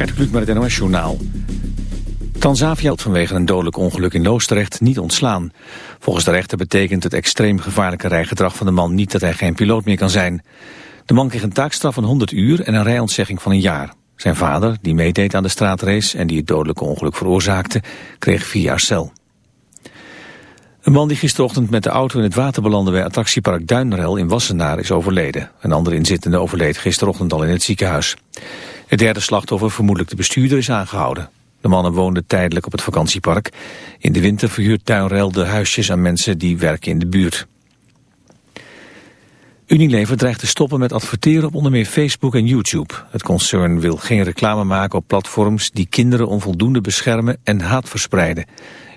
Gert Kluk met het NOS Journaal. Tanzavia vanwege een dodelijk ongeluk in Loosdrecht niet ontslaan. Volgens de rechter betekent het extreem gevaarlijke rijgedrag van de man niet dat hij geen piloot meer kan zijn. De man kreeg een taakstraf van 100 uur en een rijontzegging van een jaar. Zijn vader, die meedeed aan de straatrace en die het dodelijke ongeluk veroorzaakte, kreeg vier jaar cel. Een man die gisterochtend met de auto in het water belandde bij attractiepark Duinrel in Wassenaar is overleden. Een andere inzittende overleed gisterochtend al in het ziekenhuis. Het derde slachtoffer, vermoedelijk de bestuurder, is aangehouden. De mannen woonden tijdelijk op het vakantiepark. In de winter verhuurt Duinrel de huisjes aan mensen die werken in de buurt. Unilever dreigt te stoppen met adverteren op onder meer Facebook en YouTube. Het concern wil geen reclame maken op platforms die kinderen onvoldoende beschermen en haat verspreiden.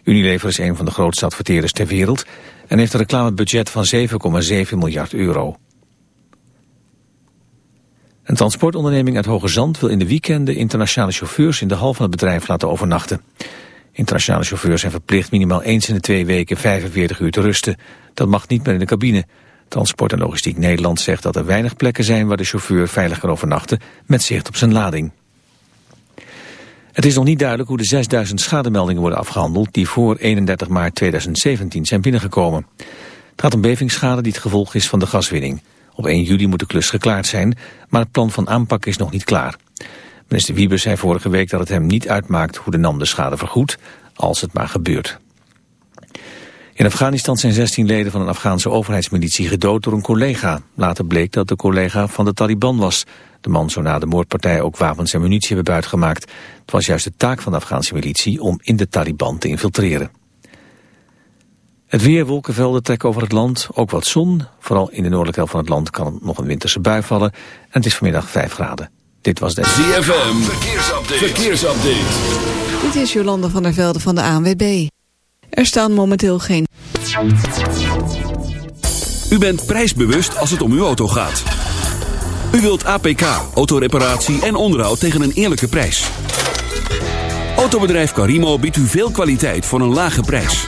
Unilever is een van de grootste adverteerders ter wereld en heeft een reclamebudget van 7,7 miljard euro. Een transportonderneming uit Hoge Zand wil in de weekenden internationale chauffeurs in de hal van het bedrijf laten overnachten. Internationale chauffeurs zijn verplicht minimaal eens in de twee weken 45 uur te rusten. Dat mag niet meer in de cabine. Transport en Logistiek Nederland zegt dat er weinig plekken zijn waar de chauffeur veilig kan overnachten met zicht op zijn lading. Het is nog niet duidelijk hoe de 6000 schademeldingen worden afgehandeld die voor 31 maart 2017 zijn binnengekomen. Het gaat om bevingsschade die het gevolg is van de gaswinning. Op 1 juli moet de klus geklaard zijn, maar het plan van aanpak is nog niet klaar. Minister Wiebes zei vorige week dat het hem niet uitmaakt hoe de NAM de schade vergoedt, als het maar gebeurt. In Afghanistan zijn 16 leden van een Afghaanse overheidsmilitie gedood door een collega. Later bleek dat de collega van de Taliban was. De man zou na de moordpartij ook wapens en munitie hebben buitgemaakt. Het was juist de taak van de Afghaanse militie om in de Taliban te infiltreren. Het weer, wolkenvelden trekken over het land, ook wat zon. Vooral in de noordelijke helft van het land kan nog een winterse bui vallen. En het is vanmiddag 5 graden. Dit was de... ZFM, verkeersupdate. verkeersupdate. Dit is Jolanda van der Velde van de ANWB. Er staan momenteel geen... U bent prijsbewust als het om uw auto gaat. U wilt APK, autoreparatie en onderhoud tegen een eerlijke prijs. Autobedrijf Carimo biedt u veel kwaliteit voor een lage prijs.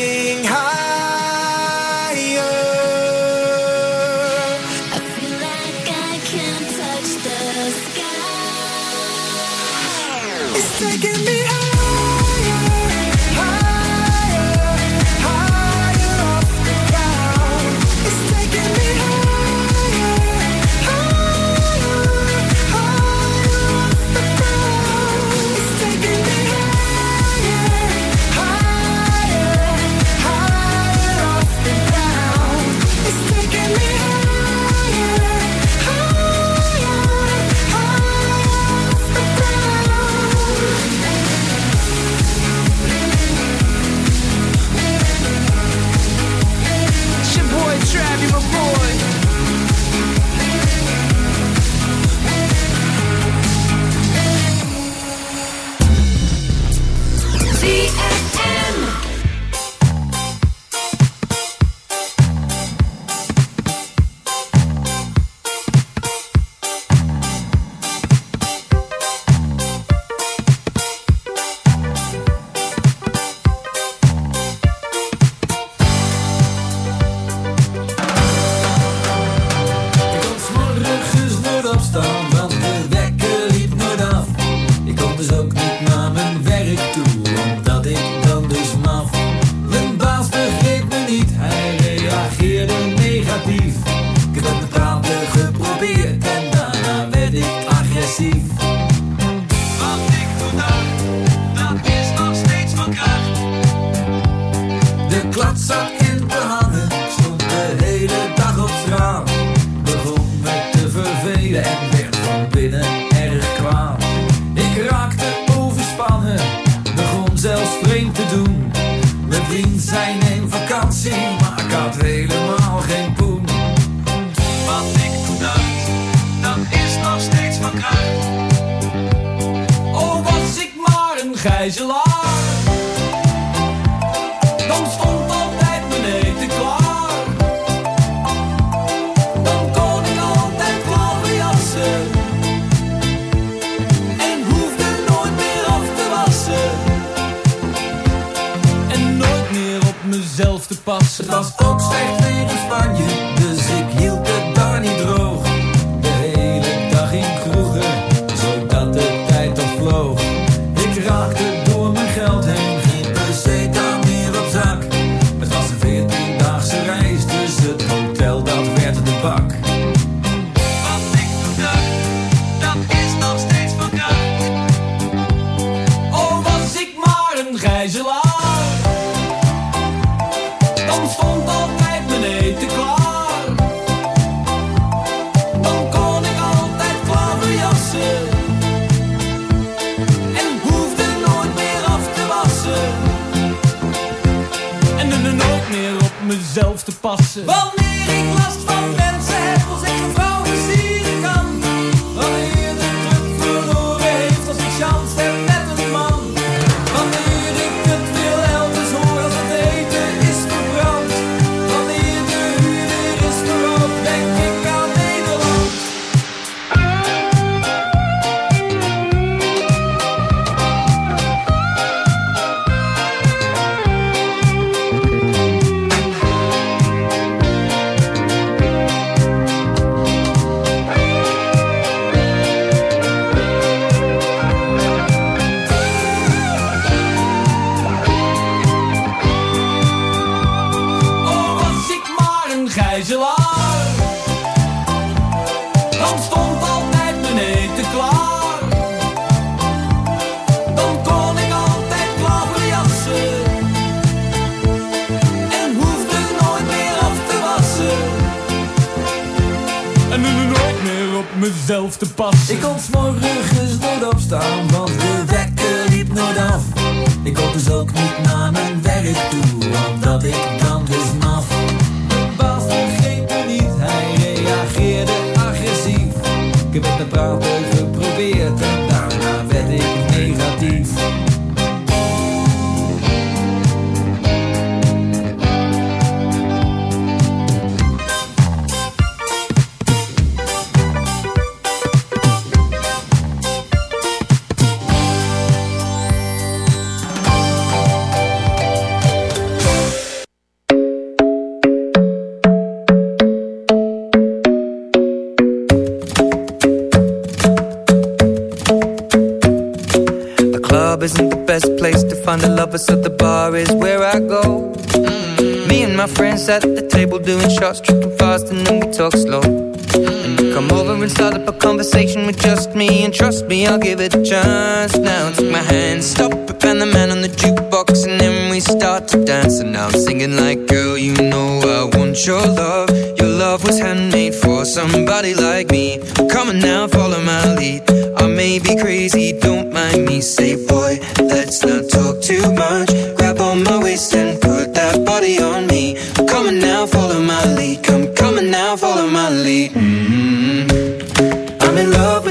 vervelen en werd van binnen. Vamos Come on now, follow my lead. I may be crazy, don't mind me. Say, boy, let's not talk too much. Grab on my waist and put that body on me. Come on now, follow my lead. Come, come on now, follow my lead. Mm -hmm. I'm in love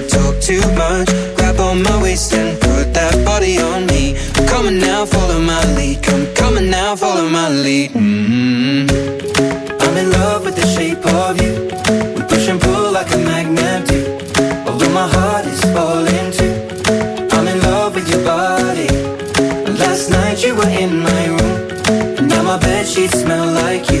sheets smell like you.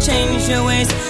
change your ways.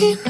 keep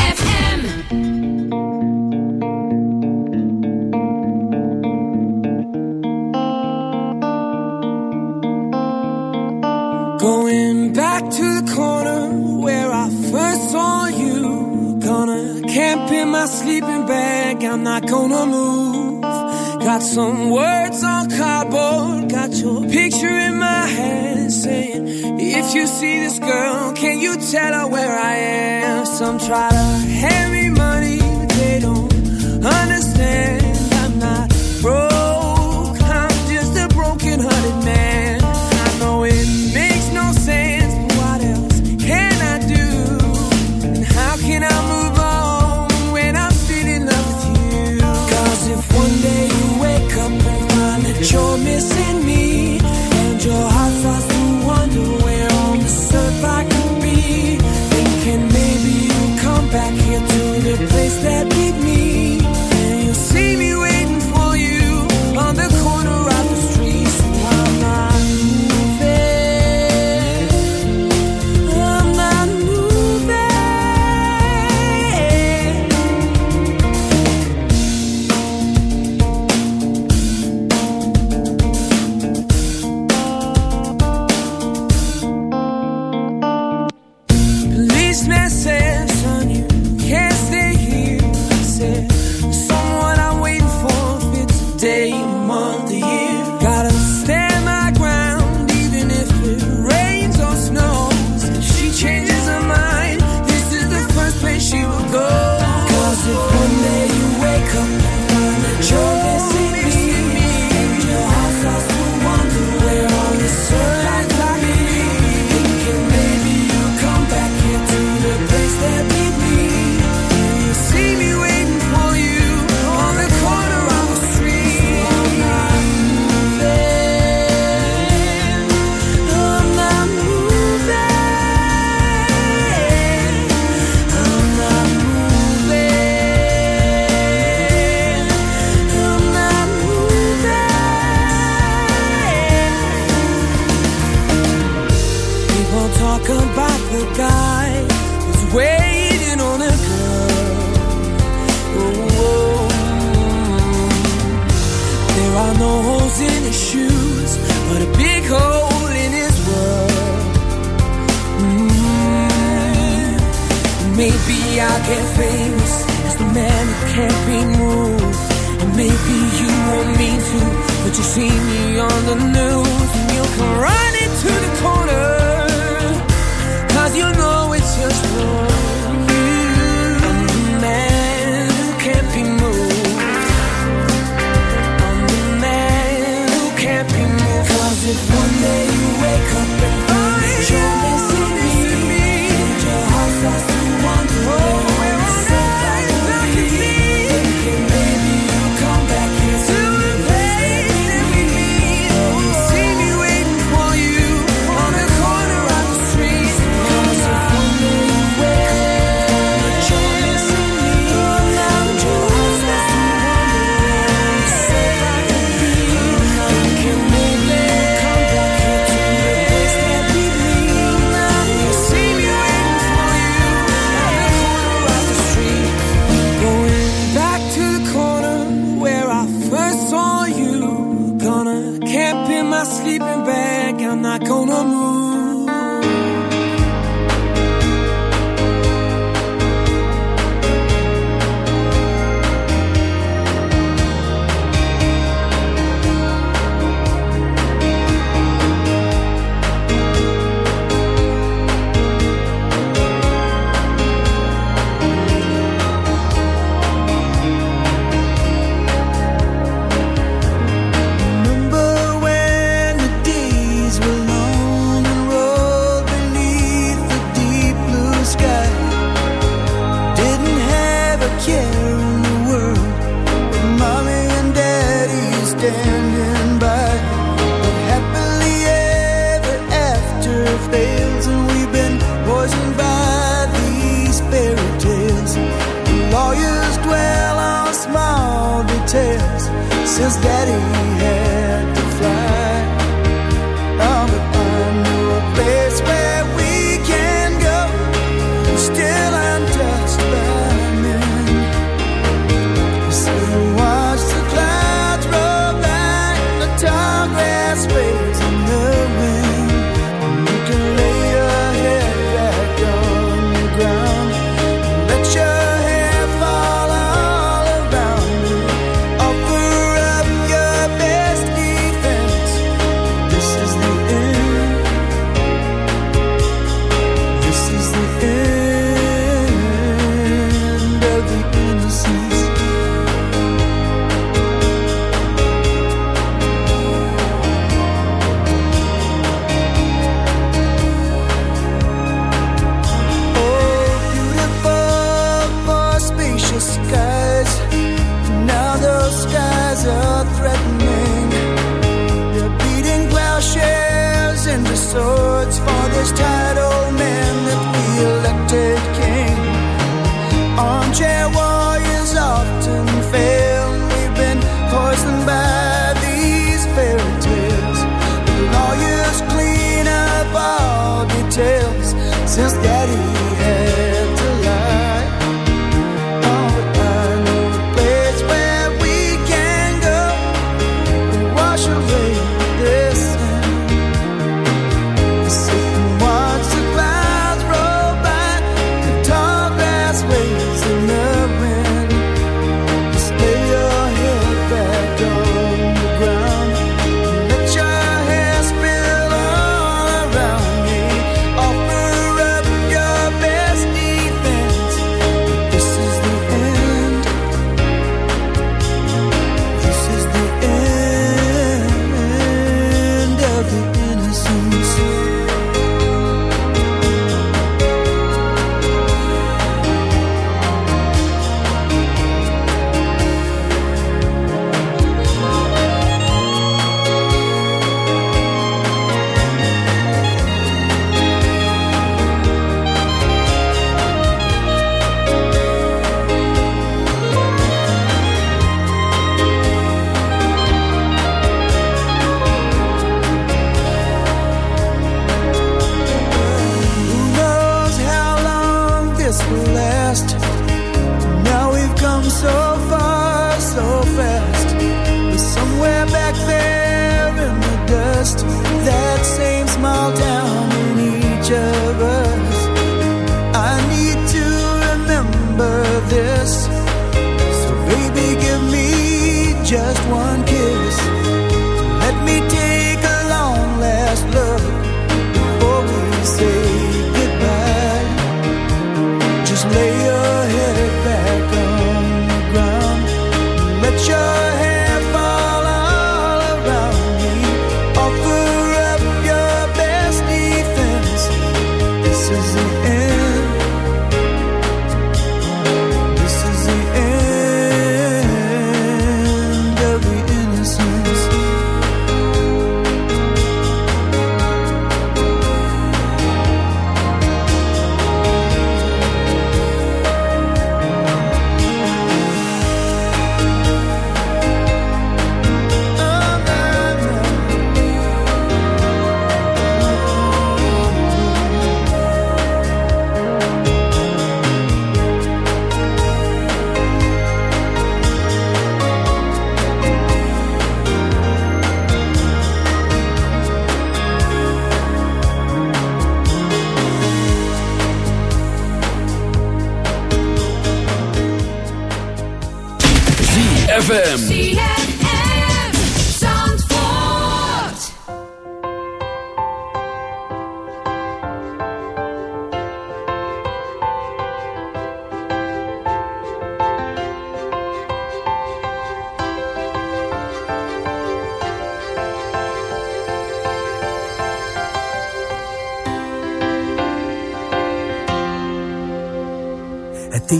If you see this girl, can you tell her where I am? Some try to hand me money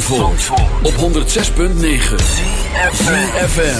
Zandvoort, op 106.9 FM.